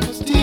was deep.